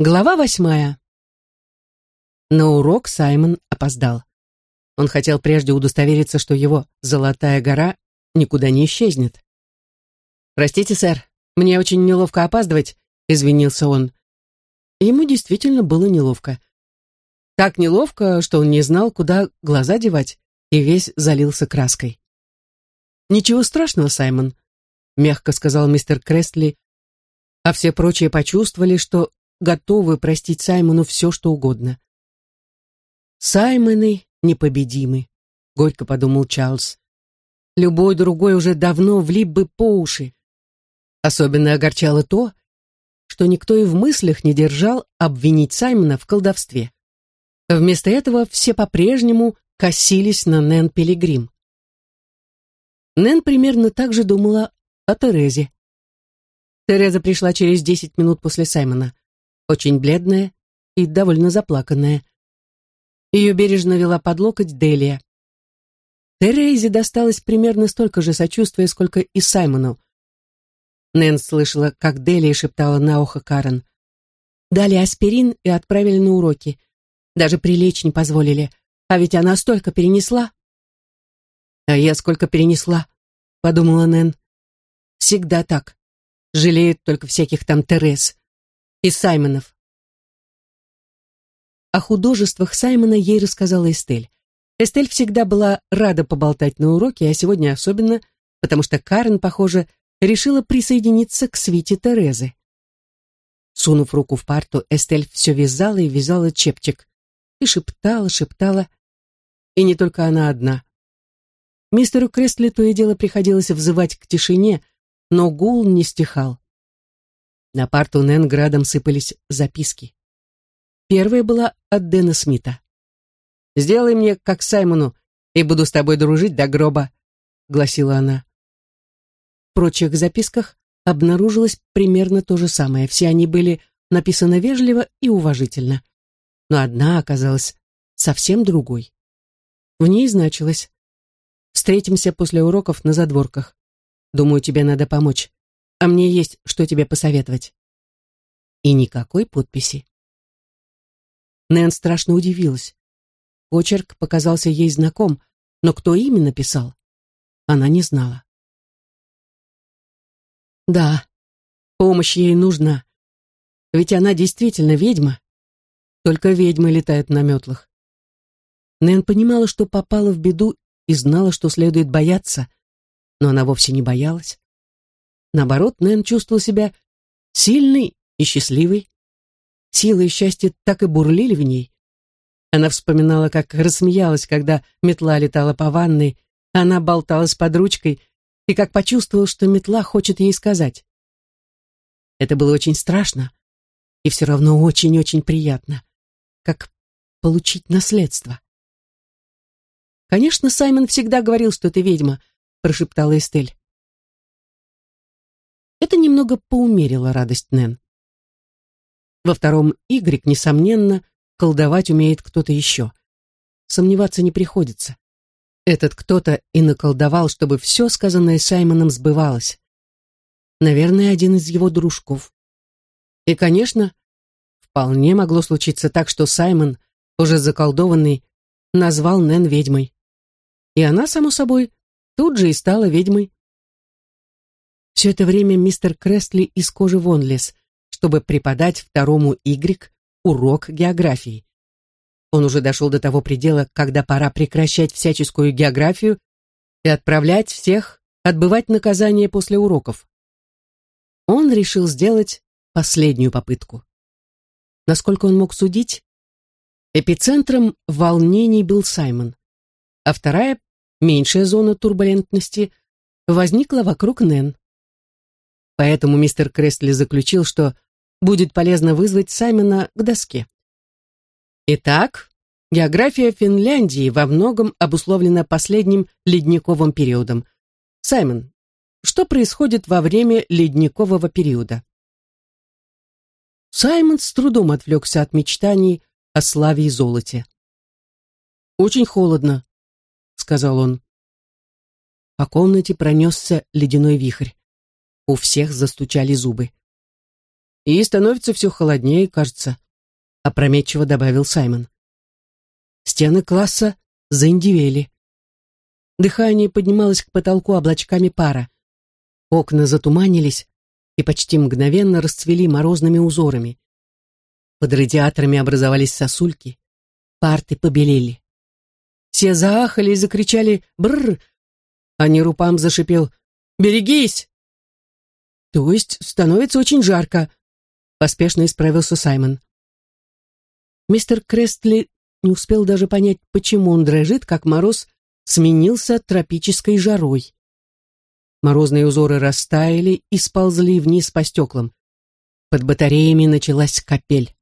Глава восьмая. На урок Саймон опоздал. Он хотел прежде удостовериться, что его «золотая гора» никуда не исчезнет. «Простите, сэр, мне очень неловко опаздывать», — извинился он. Ему действительно было неловко. Так неловко, что он не знал, куда глаза девать, и весь залился краской. «Ничего страшного, Саймон», — мягко сказал мистер Крестли, а все прочие почувствовали, что готовы простить Саймону все, что угодно. «Саймоны непобедимы», — горько подумал Чарльз. «Любой другой уже давно влип бы по уши». Особенно огорчало то, что никто и в мыслях не держал обвинить Саймона в колдовстве. Вместо этого все по-прежнему косились на Нэн Пилигрим. Нэн примерно так же думала о Терезе. Тереза пришла через десять минут после Саймона очень бледная и довольно заплаканная. Ее бережно вела под локоть Делия. Терезе досталось примерно столько же сочувствия, сколько и Саймону. Нэн слышала, как Делия шептала на ухо Карен. Дали аспирин и отправили на уроки. Даже прилечь не позволили. А ведь она столько перенесла. А я сколько перенесла, подумала Нэн. Всегда так. Жалеют только всяких там Терез и Саймонов. О художествах Саймона ей рассказала Эстель. Эстель всегда была рада поболтать на уроке, а сегодня особенно, потому что Карен, похоже, решила присоединиться к свите Терезы. Сунув руку в парту, Эстель все вязала и вязала чепчик. И шептала, шептала. И не только она одна. Мистеру Крестли то и дело приходилось взывать к тишине, но гул не стихал. На парту Нэн градом сыпались записки. Первая была от Дэна Смита. «Сделай мне, как Саймону, и буду с тобой дружить до гроба», — гласила она. В прочих записках обнаружилось примерно то же самое. Все они были написаны вежливо и уважительно. Но одна оказалась совсем другой. В ней значилось «Встретимся после уроков на задворках. Думаю, тебе надо помочь а мне есть что тебе посоветовать». И никакой подписи. Нэн страшно удивилась. Почерк показался ей знаком, но кто именно писал, она не знала. Да, помощь ей нужна. Ведь она действительно ведьма. Только ведьмы летают на метлах. Нэн понимала, что попала в беду и знала, что следует бояться, но она вовсе не боялась. Наоборот, Нэн чувствовал себя сильной и счастливой. Сила и счастье так и бурлили в ней. Она вспоминала, как рассмеялась, когда метла летала по ванной, она болталась под ручкой, и как почувствовала, что метла хочет ей сказать. Это было очень страшно, и все равно очень-очень приятно, как получить наследство. «Конечно, Саймон всегда говорил, что ты ведьма», — прошептала Эстель. Это немного поумерило радость Нэн. Во втором Y, несомненно, колдовать умеет кто-то еще. Сомневаться не приходится. Этот кто-то и наколдовал, чтобы все сказанное Саймоном сбывалось. Наверное, один из его дружков. И, конечно, вполне могло случиться так, что Саймон, уже заколдованный, назвал Нэн ведьмой. И она, само собой, тут же и стала ведьмой. Все это время мистер Крестли из кожи вон лез, чтобы преподать второму Y урок географии. Он уже дошел до того предела, когда пора прекращать всяческую географию и отправлять всех отбывать наказание после уроков. Он решил сделать последнюю попытку. Насколько он мог судить, эпицентром волнений был Саймон, а вторая, меньшая зона турбулентности, возникла вокруг Нэн. Поэтому мистер Крестли заключил, что будет полезно вызвать Саймона к доске. Итак, география Финляндии во многом обусловлена последним ледниковым периодом. Саймон, что происходит во время ледникового периода? Саймон с трудом отвлекся от мечтаний о славе и золоте. «Очень холодно», — сказал он. По комнате пронесся ледяной вихрь. У всех застучали зубы. И становится все холоднее, кажется, опрометчиво добавил Саймон. Стены класса заиндивели. Дыхание поднималось к потолку облачками пара. Окна затуманились и почти мгновенно расцвели морозными узорами. Под радиаторами образовались сосульки, парты побелели. Все заахали и закричали «Бррр!», а Нерупам зашипел «Берегись!». «То есть становится очень жарко», — поспешно исправился Саймон. Мистер Крестли не успел даже понять, почему он дрожит, как мороз сменился тропической жарой. Морозные узоры растаяли и сползли вниз по стеклам. Под батареями началась капель.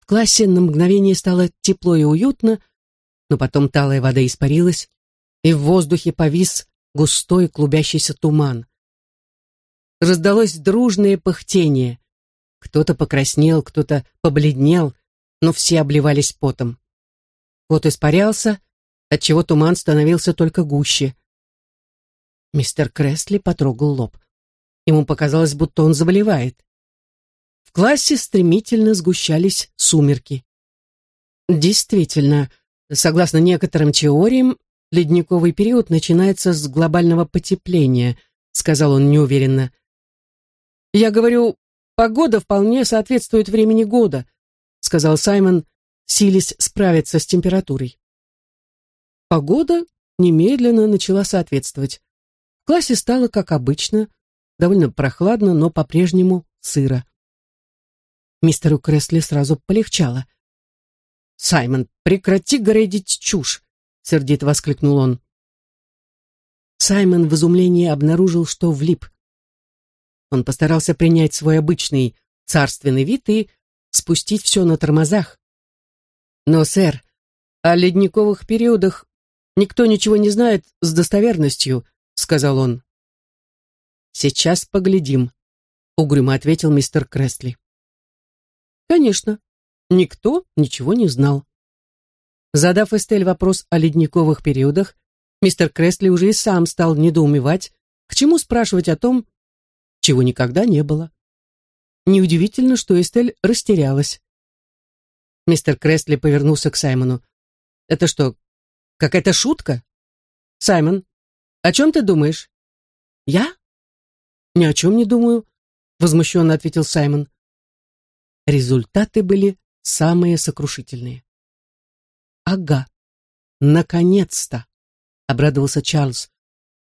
В классе на мгновение стало тепло и уютно, но потом талая вода испарилась, и в воздухе повис густой клубящийся туман. Раздалось дружное пыхтение. Кто-то покраснел, кто-то побледнел, но все обливались потом. Вот испарялся, отчего туман становился только гуще. Мистер Кресли потрогал лоб. Ему показалось, будто он заболевает. В классе стремительно сгущались сумерки. Действительно, согласно некоторым теориям, ледниковый период начинается с глобального потепления, сказал он неуверенно. Я говорю, погода вполне соответствует времени года, сказал Саймон, силясь справиться с температурой. Погода немедленно начала соответствовать. В классе стало, как обычно, довольно прохладно, но по-прежнему сыро. Мистеру Кресли сразу полегчало. «Саймон, прекрати городить чушь!» — сердито воскликнул он. Саймон в изумлении обнаружил, что влип. Он постарался принять свой обычный царственный вид и спустить все на тормозах. «Но, сэр, о ледниковых периодах никто ничего не знает с достоверностью», — сказал он. «Сейчас поглядим», — угрюмо ответил мистер Кресли. Конечно, никто ничего не знал. Задав Эстель вопрос о ледниковых периодах, мистер Кресли уже и сам стал недоумевать, к чему спрашивать о том, чего никогда не было. Неудивительно, что Эстель растерялась. Мистер Крестли повернулся к Саймону. «Это что, какая-то шутка?» «Саймон, о чем ты думаешь?» «Я?» «Ни о чем не думаю», — возмущенно ответил Саймон. Результаты были самые сокрушительные. «Ага, наконец-то!» — обрадовался Чарльз,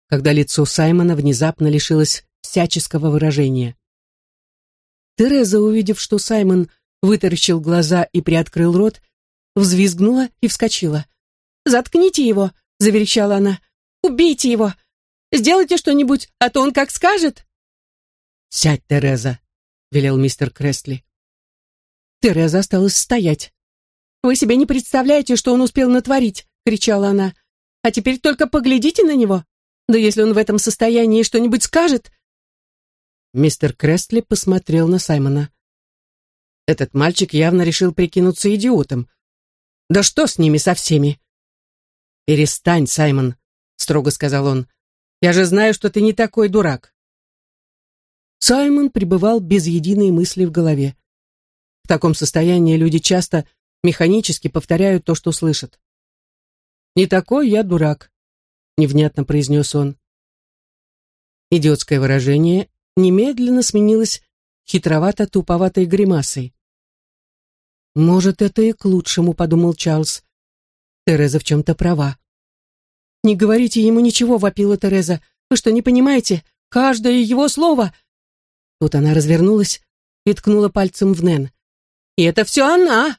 когда лицо Саймона внезапно лишилось всяческого выражения. Тереза, увидев, что Саймон вытаращил глаза и приоткрыл рот, взвизгнула и вскочила. «Заткните его!» — заверещала она. «Убейте его! Сделайте что-нибудь, а то он как скажет!» «Сядь, Тереза!» — велел мистер Крестли. Тереза осталась стоять. «Вы себе не представляете, что он успел натворить!» — кричала она. «А теперь только поглядите на него! Да если он в этом состоянии что-нибудь скажет...» Мистер Крестли посмотрел на Саймона. Этот мальчик явно решил прикинуться идиотом. Да что с ними со всеми? «Перестань, Саймон», — строго сказал он. «Я же знаю, что ты не такой дурак». Саймон пребывал без единой мысли в голове. В таком состоянии люди часто механически повторяют то, что слышат. «Не такой я дурак», — невнятно произнес он. Идиотское выражение немедленно сменилось хитровато-туповатой гримасой. «Может, это и к лучшему», — подумал Чарльз. Тереза в чем-то права. «Не говорите ему ничего», — вопила Тереза. «Вы что, не понимаете? Каждое его слово...» Тут она развернулась и ткнула пальцем в Нэн. «И это все она!»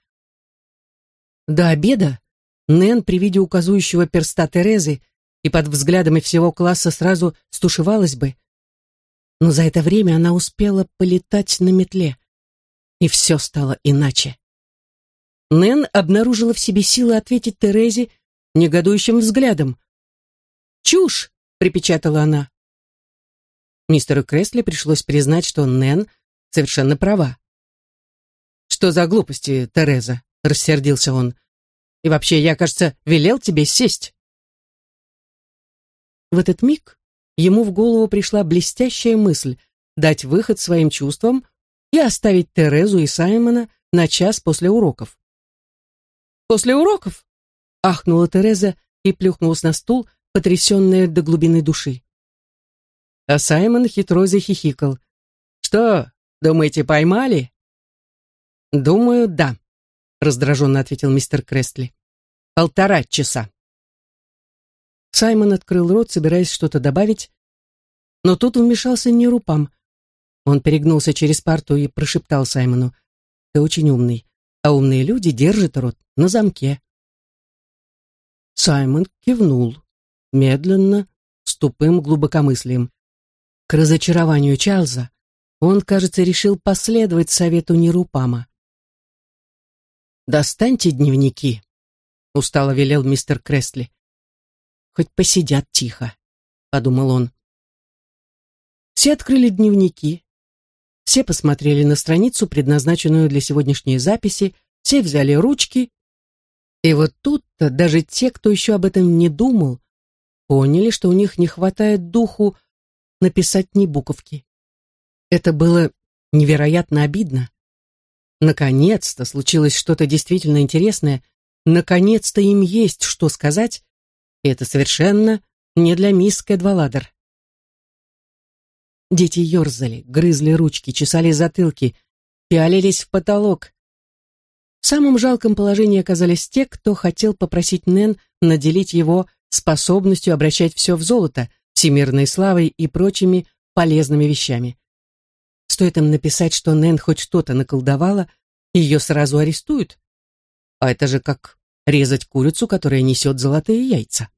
До обеда Нэн при виде указующего перста Терезы и под взглядами всего класса сразу стушевалась бы. Но за это время она успела полетать на метле. И все стало иначе. Нэн обнаружила в себе силы ответить Терезе негодующим взглядом. «Чушь!» — припечатала она. Мистеру Кресли пришлось признать, что Нэн совершенно права. «Что за глупости, Тереза?» — рассердился он. «И вообще, я, кажется, велел тебе сесть». В этот миг ему в голову пришла блестящая мысль дать выход своим чувствам, и оставить Терезу и Саймона на час после уроков. «После уроков?» — ахнула Тереза и плюхнулась на стул, потрясенная до глубины души. А Саймон хитро захихикал. «Что, думаете, поймали?» «Думаю, да», — раздраженно ответил мистер Крестли. «Полтора часа». Саймон открыл рот, собираясь что-то добавить, но тут вмешался Нерупам. Он перегнулся через парту и прошептал Саймону. «Ты очень умный, а умные люди держат рот на замке». Саймон кивнул, медленно, с тупым глубокомыслием. К разочарованию Чарльза он, кажется, решил последовать совету Нерупама. «Достаньте дневники», — устало велел мистер Кресли. «Хоть посидят тихо», — подумал он. Все открыли дневники, все посмотрели на страницу, предназначенную для сегодняшней записи, все взяли ручки, и вот тут-то даже те, кто еще об этом не думал, поняли, что у них не хватает духу написать ни буковки. Это было невероятно обидно. Наконец-то случилось что-то действительно интересное, наконец-то им есть что сказать, и это совершенно не для мисс Кэдваладер. Дети ерзали, грызли ручки, чесали затылки, пялились в потолок. В самом жалком положении оказались те, кто хотел попросить Нэн наделить его способностью обращать все в золото, всемирной славой и прочими полезными вещами. Стоит им написать, что Нэн хоть что-то наколдовала, ее сразу арестуют. А это же как резать курицу, которая несет золотые яйца.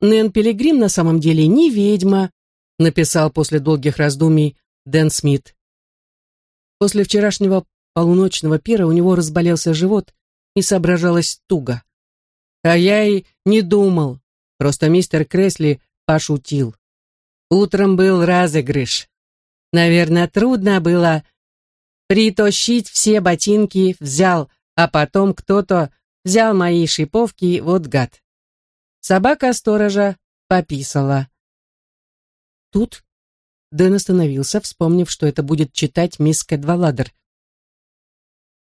Нэн Пилигрим на самом деле не ведьма, написал после долгих раздумий Дэн Смит. После вчерашнего полуночного пира у него разболелся живот и соображалось туго. А я и не думал, просто мистер Кресли пошутил. Утром был разыгрыш. Наверное, трудно было притащить все ботинки, взял, а потом кто-то взял мои шиповки, вот гад. Собака сторожа пописала. Тут Дэн остановился, вспомнив, что это будет читать мисс Кэдваладер.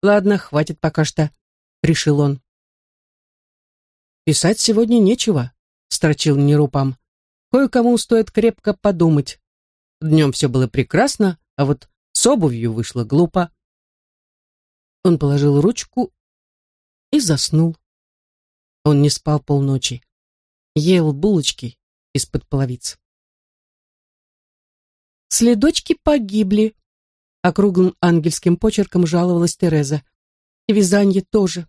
«Ладно, хватит пока что», — решил он. «Писать сегодня нечего», — строчил Нерупам. «Кое-кому стоит крепко подумать. Днем все было прекрасно, а вот с обувью вышло глупо». Он положил ручку и заснул. Он не спал полночи. Ел булочки из-под половиц. Следочки погибли. Округлым ангельским почерком жаловалась Тереза. И вязание тоже.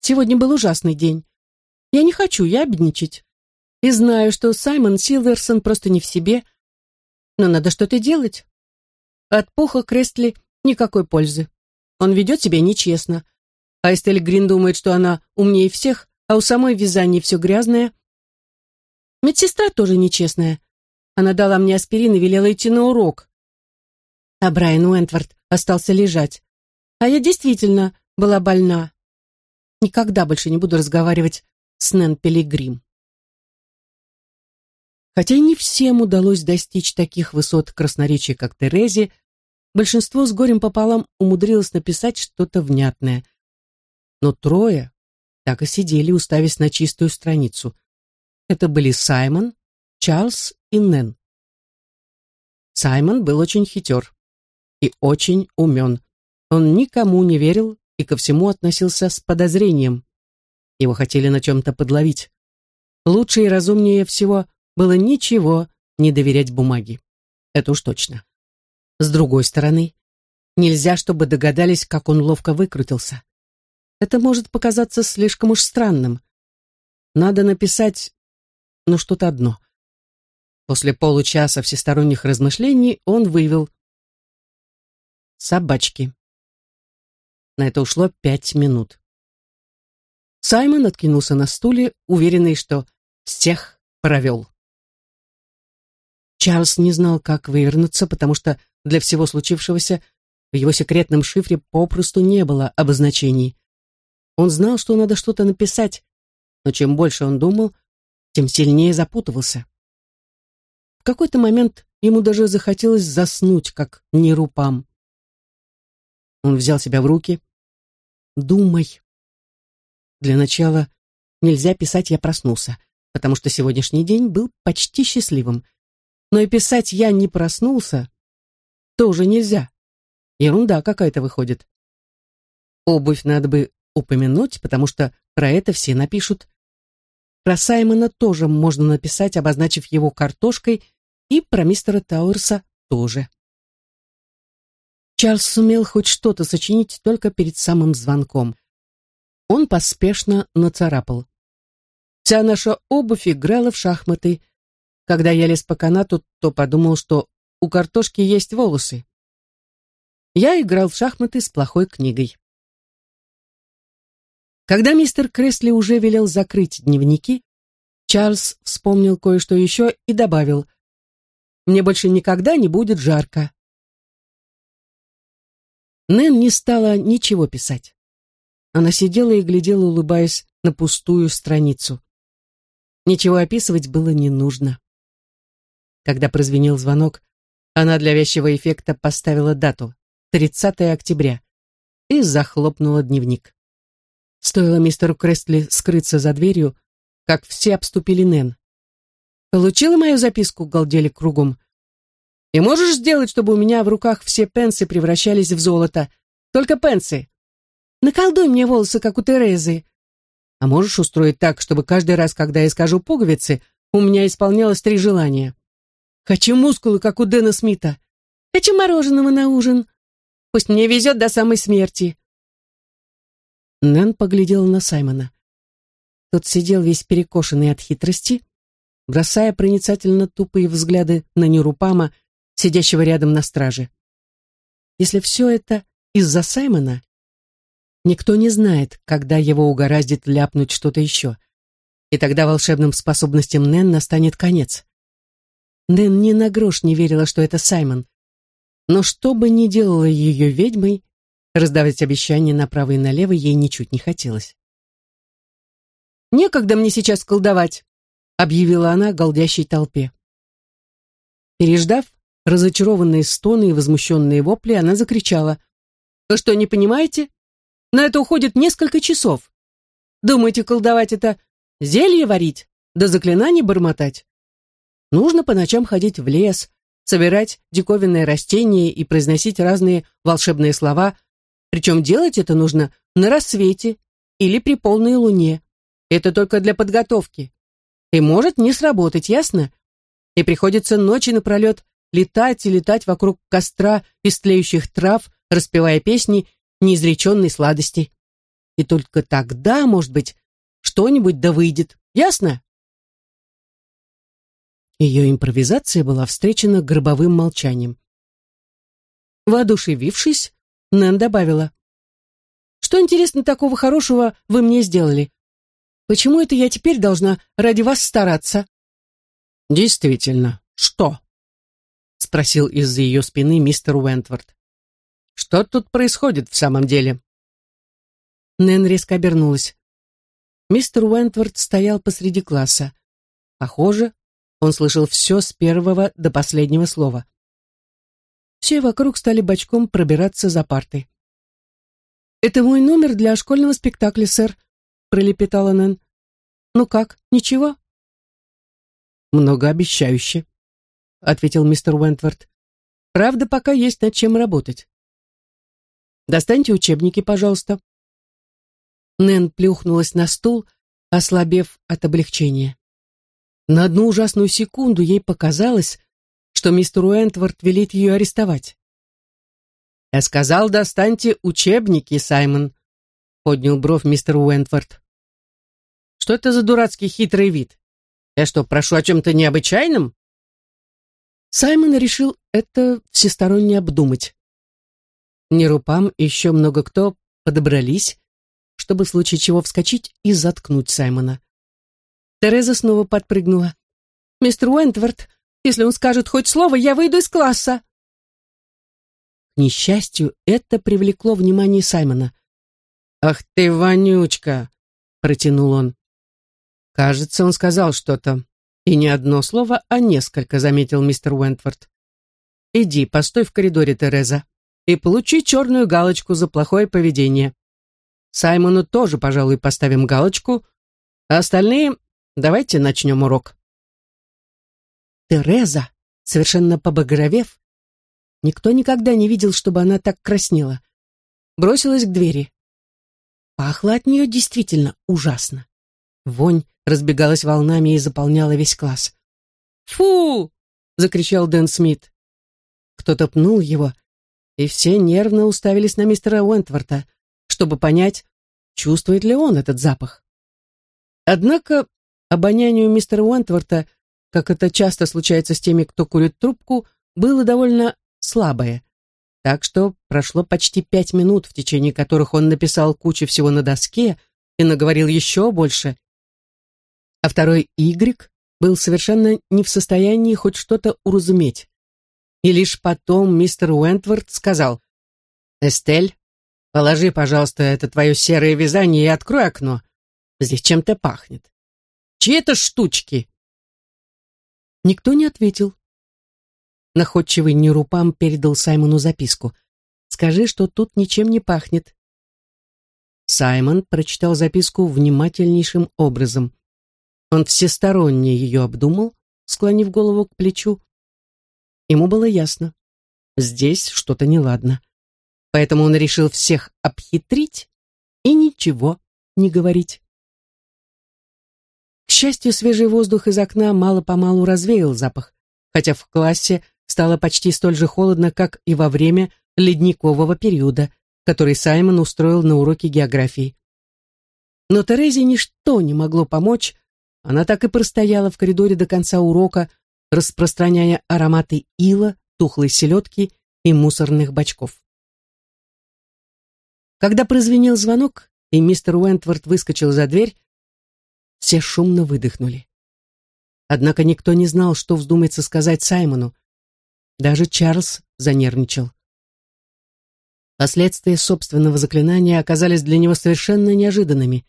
Сегодня был ужасный день. Я не хочу ябедничать. И знаю, что Саймон Силверсон просто не в себе. Но надо что-то делать. От пуха Крестли никакой пользы. Он ведет себя нечестно. А Эстель Грин думает, что она умнее всех, а у самой в вязании все грязное. Медсестра тоже нечестная. Она дала мне аспирин и велела идти на урок. А Брайан Уэнтворд остался лежать. А я действительно была больна. Никогда больше не буду разговаривать с Нэн Пилигрим. Хотя не всем удалось достичь таких высот красноречия, как Терезе, большинство с горем пополам умудрилось написать что-то внятное. Но трое так и сидели, уставясь на чистую страницу. Это были Саймон, Чарльз и Нэн. Саймон был очень хитер и очень умен. Он никому не верил и ко всему относился с подозрением. Его хотели на чем-то подловить. Лучше и разумнее всего было ничего не доверять бумаге. Это уж точно. С другой стороны, нельзя, чтобы догадались, как он ловко выкрутился. Это может показаться слишком уж странным. Надо написать, ну, что-то одно. После получаса всесторонних размышлений он вывел «собачки». На это ушло пять минут. Саймон откинулся на стуле, уверенный, что всех провел. Чарльз не знал, как вывернуться, потому что для всего случившегося в его секретном шифре попросту не было обозначений. Он знал, что надо что-то написать, но чем больше он думал, тем сильнее запутывался какой-то момент ему даже захотелось заснуть, как нерупам. Он взял себя в руки. «Думай». Для начала нельзя писать «я проснулся», потому что сегодняшний день был почти счастливым. Но и писать «я не проснулся» тоже нельзя. Ерунда какая-то выходит. Обувь надо бы упомянуть, потому что про это все напишут. Про Саймона тоже можно написать, обозначив его картошкой, и про мистера Тауэрса тоже. Чарльз сумел хоть что-то сочинить только перед самым звонком. Он поспешно нацарапал. Вся наша обувь играла в шахматы. Когда я лез по канату, то подумал, что у картошки есть волосы. Я играл в шахматы с плохой книгой. Когда мистер Кресли уже велел закрыть дневники, Чарльз вспомнил кое-что еще и добавил, «Мне больше никогда не будет жарко». Нэн не стала ничего писать. Она сидела и глядела, улыбаясь на пустую страницу. Ничего описывать было не нужно. Когда прозвенел звонок, она для вещего эффекта поставила дату — 30 октября и захлопнула дневник. Стоило мистеру Крестли скрыться за дверью, как все обступили Нэн. «Получила мою записку?» — галдели кругом. «И можешь сделать, чтобы у меня в руках все пенсы превращались в золото? Только пенсы. Наколдуй мне волосы, как у Терезы. А можешь устроить так, чтобы каждый раз, когда я скажу пуговицы, у меня исполнялось три желания? Хочу мускулы, как у Дэна Смита. Хочу мороженого на ужин. Пусть мне везет до самой смерти. Нэн поглядела на Саймона. Тот сидел весь перекошенный от хитрости, бросая проницательно тупые взгляды на Нерупама, сидящего рядом на страже. Если все это из-за Саймона, никто не знает, когда его угораздит ляпнуть что-то еще. И тогда волшебным способностям Нэн настанет конец. Нэн ни на грош не верила, что это Саймон. Но что бы ни делала ее ведьмой, Раздавать обещания направо и налево ей ничуть не хотелось. «Некогда мне сейчас колдовать», — объявила она голдящей толпе. Переждав разочарованные стоны и возмущенные вопли, она закричала. «Вы что, не понимаете? На это уходит несколько часов. Думаете, колдовать это зелье варить, да заклинания бормотать? Нужно по ночам ходить в лес, собирать диковинные растения и произносить разные волшебные слова, причем делать это нужно на рассвете или при полной луне. Это только для подготовки. И может не сработать, ясно? И приходится ночи напролет летать и летать вокруг костра из тлеющих трав, распевая песни неизреченной сладости. И только тогда, может быть, что-нибудь да выйдет. Ясно? Ее импровизация была встречена гробовым молчанием. Воодушевившись, Нэн добавила. «Что, интересно, такого хорошего вы мне сделали? Почему это я теперь должна ради вас стараться?» «Действительно, что?» — спросил из-за ее спины мистер Уэнтворд. «Что тут происходит в самом деле?» Нэн резко обернулась. Мистер Уэнтворд стоял посреди класса. Похоже, он слышал все с первого до последнего слова. Все вокруг стали бочком пробираться за парты. «Это мой номер для школьного спектакля, сэр», — пролепетала Нэн. «Ну как, ничего?» «Многообещающе», — ответил мистер Уэнтворд. «Правда, пока есть над чем работать». «Достаньте учебники, пожалуйста». Нэн плюхнулась на стул, ослабев от облегчения. На одну ужасную секунду ей показалось, что мистер Уэнтворд велит ее арестовать. «Я сказал, достаньте учебники, Саймон», — поднял бровь мистер Уэнтворд. «Что это за дурацкий хитрый вид? Я что, прошу о чем-то необычайном?» Саймон решил это всесторонне обдумать. Нерупам и еще много кто подобрались, чтобы в случае чего вскочить и заткнуть Саймона. Тереза снова подпрыгнула. «Мистер Уэнтворд, если он скажет хоть слово, я выйду из класса. К несчастью, это привлекло внимание Саймона. «Ах ты, вонючка!» — протянул он. «Кажется, он сказал что-то. «И не одно слово, а несколько», — заметил мистер Уэнтфорд. «Иди, постой в коридоре, Тереза, и получи черную галочку за плохое поведение. Саймону тоже, пожалуй, поставим галочку, а остальные давайте начнем урок». Тереза, совершенно побагровев, никто никогда не видел, чтобы она так краснела, бросилась к двери. Пахло от нее действительно ужасно. Вонь разбегалась волнами и заполняла весь класс. «Фу!» — закричал Дэн Смит. Кто-то пнул его, и все нервно уставились на мистера Уэнтворта, чтобы понять, чувствует ли он этот запах. Однако обонянию мистера Уэнтворта как это часто случается с теми, кто курит трубку, было довольно слабое. Так что прошло почти пять минут, в течение которых он написал кучу всего на доске и наговорил еще больше. А второй Y был совершенно не в состоянии хоть что-то уразуметь. И лишь потом мистер Уэнтворд сказал, «Эстель, положи, пожалуйста, это твое серое вязание и открой окно. Здесь чем-то пахнет. Чьи это штучки?» Никто не ответил. Находчивый Нерупам передал Саймону записку. «Скажи, что тут ничем не пахнет». Саймон прочитал записку внимательнейшим образом. Он всесторонне ее обдумал, склонив голову к плечу. Ему было ясно. Здесь что-то неладно. Поэтому он решил всех обхитрить и ничего не говорить. К счастью, свежий воздух из окна мало-помалу развеял запах, хотя в классе стало почти столь же холодно, как и во время ледникового периода, который Саймон устроил на уроке географии. Но Терезе ничто не могло помочь, она так и простояла в коридоре до конца урока, распространяя ароматы ила, тухлой селедки и мусорных бачков. Когда прозвенел звонок, и мистер Уэнтворд выскочил за дверь, все шумно выдохнули. Однако никто не знал, что вздумается сказать Саймону. Даже Чарльз занервничал. Последствия собственного заклинания оказались для него совершенно неожиданными.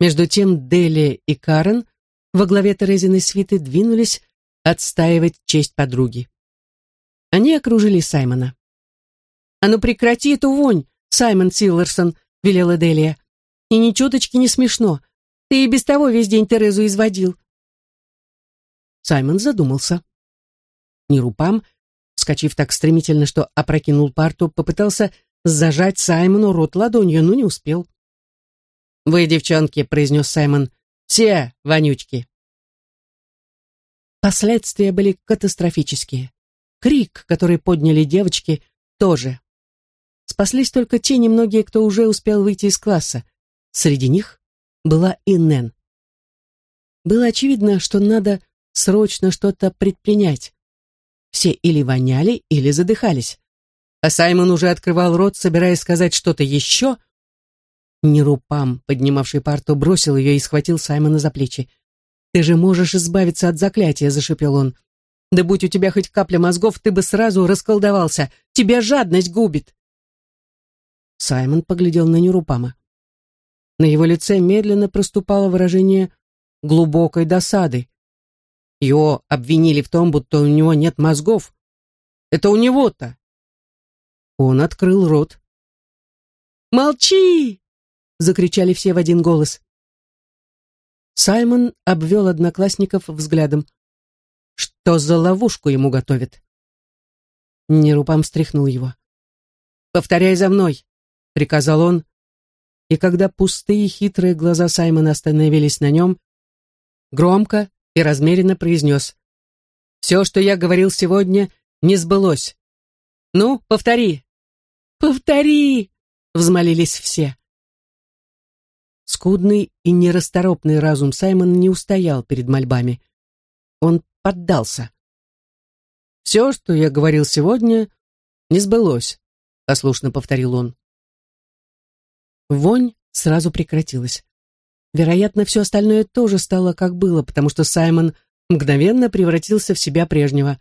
Между тем Дели и Карен во главе Терезиной свиты двинулись отстаивать честь подруги. Они окружили Саймона. «А ну прекрати эту вонь, Саймон Силлерсон!» — велела Делия. «И ни чуточки не смешно. Ты и без того весь день Терезу изводил. Саймон задумался. Нерупам, вскочив так стремительно, что опрокинул парту, попытался зажать Саймону рот ладонью, но не успел. «Вы, девчонки», — произнес Саймон, — «все вонючки». Последствия были катастрофические. Крик, который подняли девочки, тоже. Спаслись только те немногие, кто уже успел выйти из класса. Среди них была и Нэн. Было очевидно, что надо срочно что-то предпринять. Все или воняли, или задыхались. А Саймон уже открывал рот, собираясь сказать что-то еще. Нерупам, поднимавший парту, бросил ее и схватил Саймона за плечи. «Ты же можешь избавиться от заклятия», — зашипел он. «Да будь у тебя хоть капля мозгов, ты бы сразу расколдовался. Тебя жадность губит». Саймон поглядел на Нерупама. На его лице медленно проступало выражение глубокой досады. Его обвинили в том, будто у него нет мозгов. Это у него-то. Он открыл рот. «Молчи!» — закричали все в один голос. Саймон обвел одноклассников взглядом. Что за ловушку ему готовят? Нерупам встряхнул его. «Повторяй за мной», — приказал он, и когда пустые хитрые глаза Саймона остановились на нем, громко и размеренно произнес «Все, что я говорил сегодня, не сбылось. Ну, повтори!» «Повтори!» — взмолились все. Скудный и нерасторопный разум Саймона не устоял перед мольбами. Он поддался. «Все, что я говорил сегодня, не сбылось», — послушно повторил он. Вонь сразу прекратилась. Вероятно, все остальное тоже стало как было, потому что Саймон мгновенно превратился в себя прежнего.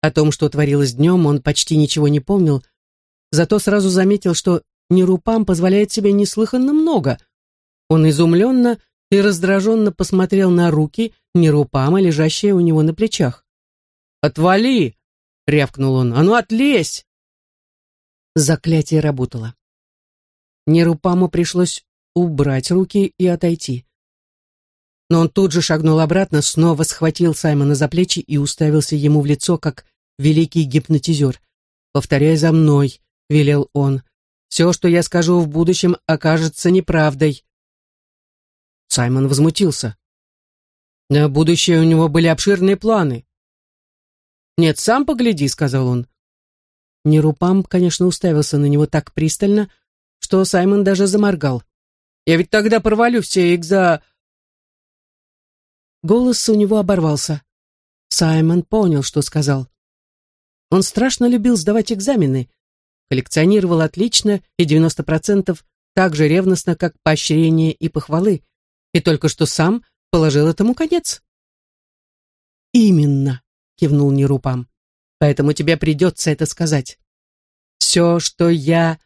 О том, что творилось днем, он почти ничего не помнил, зато сразу заметил, что Нерупам позволяет себе неслыханно много. Он изумленно и раздраженно посмотрел на руки Нерупама, лежащие у него на плечах. «Отвали!» — рявкнул он. «А ну, отлезь!» Заклятие работало. Нерупаму пришлось убрать руки и отойти. Но он тут же шагнул обратно, снова схватил Саймона за плечи и уставился ему в лицо, как великий гипнотизер. «Повторяй за мной», — велел он. «Все, что я скажу в будущем, окажется неправдой». Саймон возмутился. На будущее у него были обширные планы. «Нет, сам погляди», — сказал он. Нерупам, конечно, уставился на него так пристально, что Саймон даже заморгал. «Я ведь тогда провалю все экза...» Голос у него оборвался. Саймон понял, что сказал. Он страшно любил сдавать экзамены, коллекционировал отлично и 90% так же ревностно, как поощрение и похвалы, и только что сам положил этому конец. «Именно», — кивнул Нерупам, — «поэтому тебе придется это сказать. Все, что я...»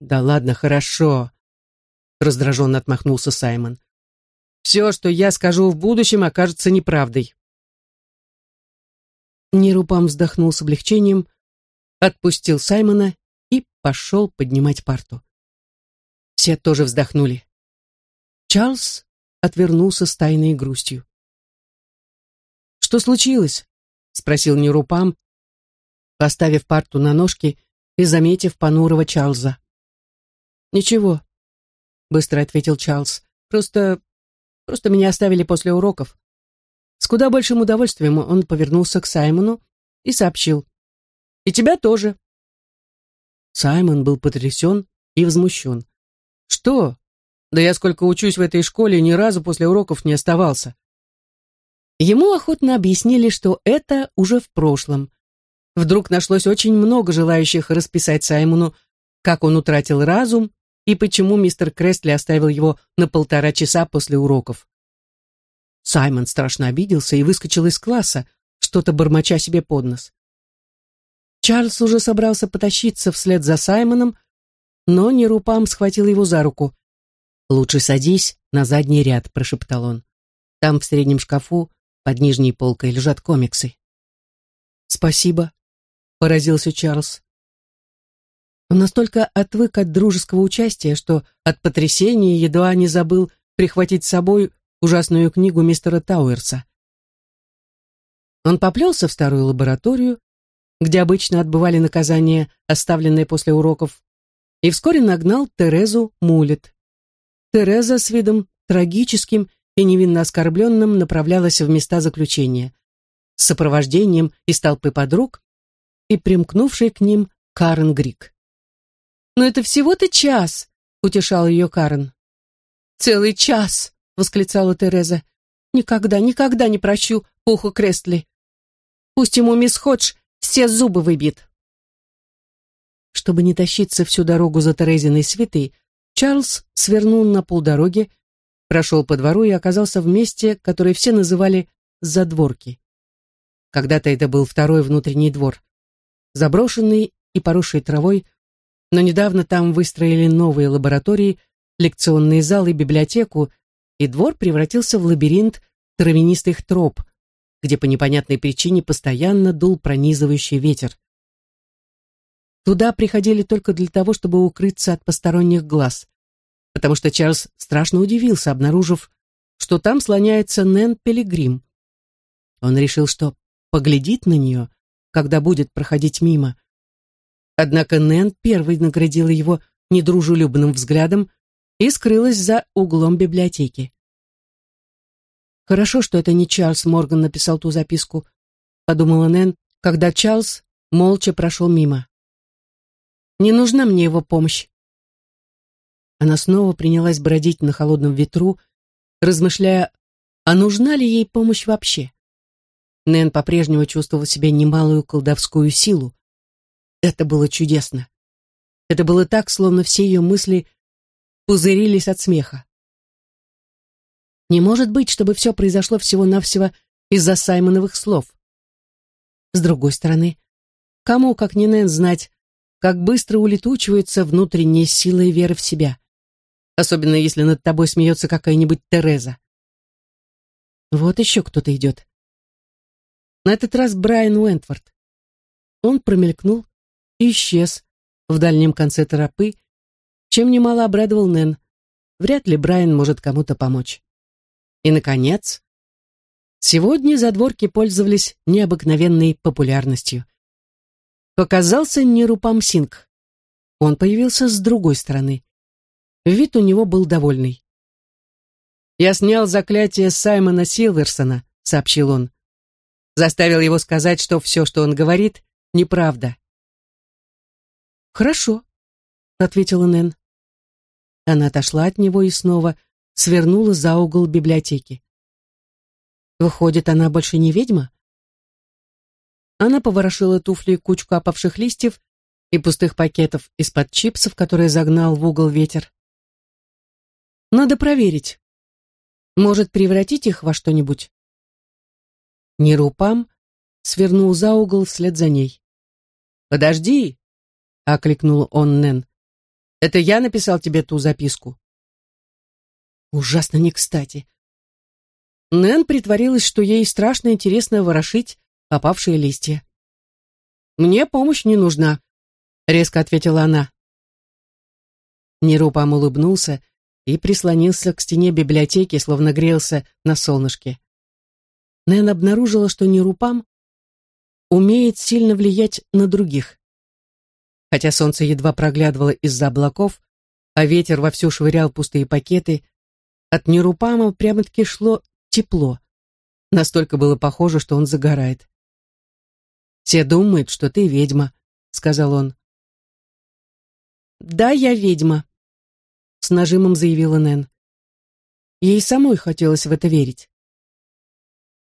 «Да ладно, хорошо», — раздраженно отмахнулся Саймон. Все, что я скажу в будущем, окажется неправдой. Нерупам вздохнул с облегчением, отпустил Саймона и пошел поднимать парту. Все тоже вздохнули. Чарльз отвернулся с тайной грустью. «Что случилось?» — спросил Нерупам, поставив парту на ножки и заметив понурого Чарльза. «Ничего», — быстро ответил Чарльз. «Просто Просто меня оставили после уроков. С куда большим удовольствием он повернулся к Саймону и сообщил. «И тебя тоже». Саймон был потрясен и возмущен. «Что? Да я сколько учусь в этой школе, ни разу после уроков не оставался». Ему охотно объяснили, что это уже в прошлом. Вдруг нашлось очень много желающих расписать Саймону, как он утратил разум и почему мистер Крестли оставил его на полтора часа после уроков. Саймон страшно обиделся и выскочил из класса, что-то бормоча себе под нос. Чарльз уже собрался потащиться вслед за Саймоном, но Нерупам схватил его за руку. «Лучше садись на задний ряд», — прошептал он. «Там в среднем шкафу под нижней полкой лежат комиксы». «Спасибо», — поразился Чарльз. Он настолько отвык от дружеского участия, что от потрясения едва не забыл прихватить с собой ужасную книгу мистера Тауэрса. Он поплелся в старую лабораторию, где обычно отбывали наказания, оставленные после уроков, и вскоре нагнал Терезу Мулет. Тереза с видом трагическим и невинно оскорбленным направлялась в места заключения, с сопровождением из толпы подруг и примкнувшей к ним Карен Грик. «Но это всего-то час», — утешал ее Карен. «Целый час», — восклицала Тереза. «Никогда, никогда не прощу Пуху Крестли. Пусть ему мисс Ходж все зубы выбьет». Чтобы не тащиться всю дорогу за Терезиной святой, Чарльз свернул на полдороги, прошел по двору и оказался в месте, которое все называли «задворки». Когда-то это был второй внутренний двор. Заброшенный и поросший травой, но недавно там выстроили новые лаборатории, лекционные залы и библиотеку, и двор превратился в лабиринт травянистых троп, где по непонятной причине постоянно дул пронизывающий ветер. Туда приходили только для того, чтобы укрыться от посторонних глаз, потому что Чарльз страшно удивился, обнаружив, что там слоняется Нэн Пилигрим. Он решил, что поглядит на нее, когда будет проходить мимо, Однако Нэн первой наградила его недружелюбным взглядом и скрылась за углом библиотеки. «Хорошо, что это не Чарльз Морган написал ту записку», подумала Нэн, когда Чарльз молча прошел мимо. «Не нужна мне его помощь». Она снова принялась бродить на холодном ветру, размышляя, а нужна ли ей помощь вообще. Нэн по-прежнему чувствовала себя немалую колдовскую силу, это было чудесно. Это было так, словно все ее мысли пузырились от смеха. Не может быть, чтобы все произошло всего-навсего из-за Саймоновых слов. С другой стороны, кому, как не Нэн, знать, как быстро улетучивается внутренняя сила и вера в себя, особенно если над тобой смеется какая-нибудь Тереза. Вот еще кто-то идет. На этот раз Брайан Уэнтфорд. Он промелькнул исчез в дальнем конце тропы, чем немало обрадовал Нэн. Вряд ли Брайан может кому-то помочь. И, наконец, сегодня задворки пользовались необыкновенной популярностью. Показался Нерупам Синг. Он появился с другой стороны. Вид у него был довольный. «Я снял заклятие Саймона Силверсона», — сообщил он. Заставил его сказать, что все, что он говорит, неправда. «Хорошо», — ответила Нэн. Она отошла от него и снова свернула за угол библиотеки. Выходит, она больше не ведьма? Она поворошила туфли кучку опавших листьев и пустых пакетов из-под чипсов, которые загнал в угол ветер. Надо проверить. Может, превратить их во что-нибудь? Нерупам свернул за угол вслед за ней. «Подожди!» — окликнул он Нэн. «Это я написал тебе ту записку». Ужасно не кстати. Нэн притворилась, что ей страшно интересно ворошить попавшие листья. «Мне помощь не нужна», — резко ответила она. Нерупам улыбнулся и прислонился к стене библиотеки, словно грелся на солнышке. Нэн обнаружила, что Нерупам умеет сильно влиять на других. Хотя солнце едва проглядывало из-за облаков, а ветер вовсю швырял пустые пакеты, от Нерупама прямо-таки шло тепло. Настолько было похоже, что он загорает. «Все думают, что ты ведьма», — сказал он. «Да, я ведьма», с нажимом заявила Нэн. Ей самой хотелось в это верить.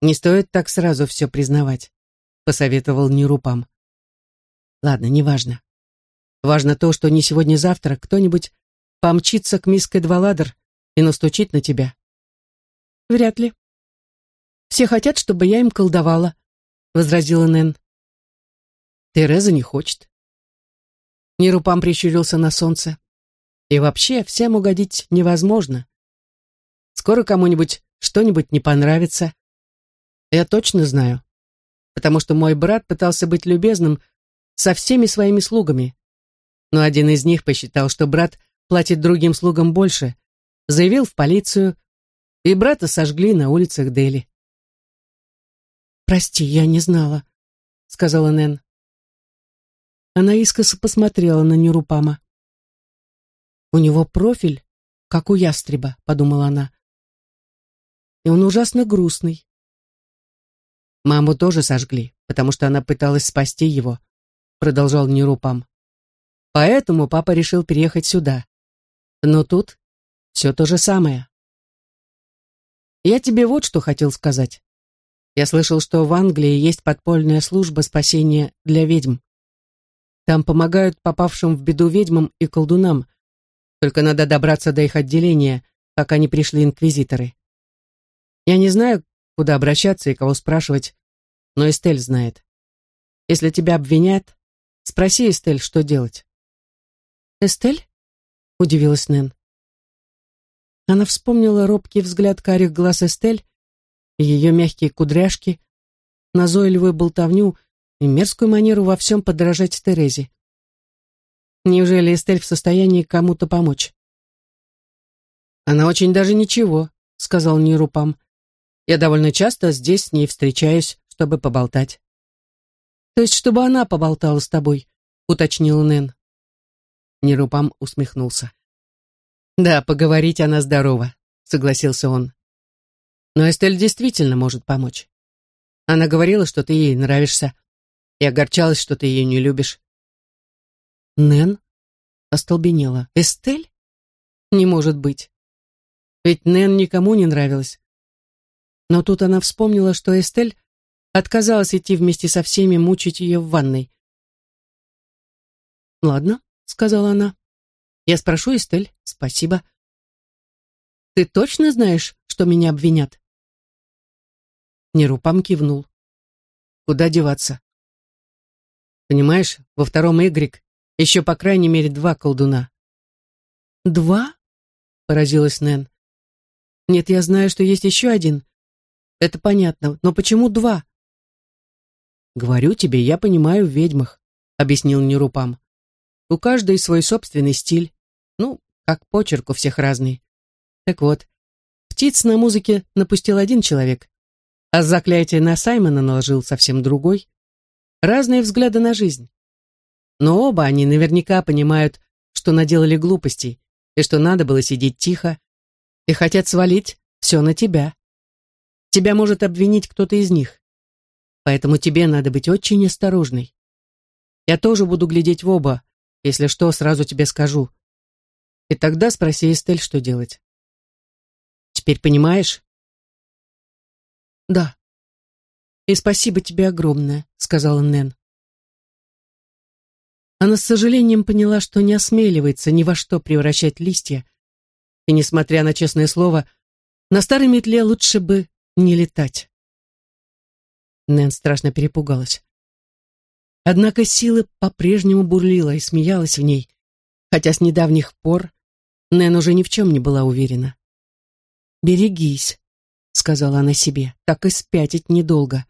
«Не стоит так сразу все признавать», — посоветовал Нерупам. «Ладно, неважно. Важно то, что не сегодня-завтра кто-нибудь помчится к мисс Кэдваладер и настучит на тебя». «Вряд ли. Все хотят, чтобы я им колдовала», — возразила Нэн. «Тереза не хочет». Нерупам прищурился на солнце. И вообще, всем угодить невозможно. Скоро кому-нибудь что-нибудь не понравится. Я точно знаю, потому что мой брат пытался быть любезным со всеми своими слугами. Но один из них посчитал, что брат платит другим слугам больше, заявил в полицию, и брата сожгли на улицах Дели. «Прости, я не знала», — сказала Нэн. Она искоса посмотрела на Нерупама. У него профиль, как у ястреба, подумала она. И он ужасно грустный. Маму тоже сожгли, потому что она пыталась спасти его, продолжал Нерупам. Поэтому папа решил переехать сюда. Но тут все то же самое. Я тебе вот что хотел сказать. Я слышал, что в Англии есть подпольная служба спасения для ведьм. Там помогают попавшим в беду ведьмам и колдунам, только надо добраться до их отделения, пока не пришли инквизиторы. Я не знаю, куда обращаться и кого спрашивать, но Эстель знает. Если тебя обвинят, спроси Эстель, что делать. «Эстель?» — удивилась Нэн. Она вспомнила робкий взгляд карих глаз Эстель, ее мягкие кудряшки, назойливую болтовню и мерзкую манеру во всем подражать Терезе. Неужели Эстель в состоянии кому-то помочь? Она очень даже ничего, сказал Нирупам. Я довольно часто здесь с ней встречаюсь, чтобы поболтать. То есть, чтобы она поболтала с тобой, уточнил Нэн. Нирупам усмехнулся. Да, поговорить она здорова, согласился он. Но Эстель действительно может помочь. Она говорила, что ты ей нравишься, и огорчалась, что ты ее не любишь. Нэн остолбенела. Эстель? Не может быть. Ведь Нэн никому не нравилась. Но тут она вспомнила, что Эстель отказалась идти вместе со всеми мучить ее в ванной. «Ладно», — сказала она. «Я спрошу Эстель. Спасибо». «Ты точно знаешь, что меня обвинят?» Нерупам кивнул. «Куда деваться?» «Понимаешь, во втором Игрик еще, по крайней мере, два колдуна. Два? поразилась Нэн. «Нет, я знаю, что есть еще один. Это понятно, но почему два?» «Говорю тебе, я понимаю в ведьмах», — объяснил Нерупам. «У каждой свой собственный стиль. Ну, как почерк у всех разный. Так вот, птиц на музыке напустил один человек, а заклятие на Саймона наложил совсем другой. Разные взгляды на жизнь. Но оба они наверняка понимают, что наделали глупостей, и что надо было сидеть тихо, и хотят свалить все на тебя. Тебя может обвинить кто-то из них. Поэтому тебе надо быть очень осторожной. Я тоже буду глядеть в оба, если что, сразу тебе скажу. И тогда спроси Эстель, что делать. Теперь понимаешь? Да. И спасибо тебе огромное, сказала Нэн. Она с сожалением поняла, что не осмеливается ни во что превращать листья, и, несмотря на честное слово, на старой метле лучше бы не летать. Нэн страшно перепугалась. Однако сила по-прежнему бурлила и смеялась в ней, хотя с недавних пор Нэн уже ни в чем не была уверена. «Берегись», — сказала она себе, — «так и спятить недолго».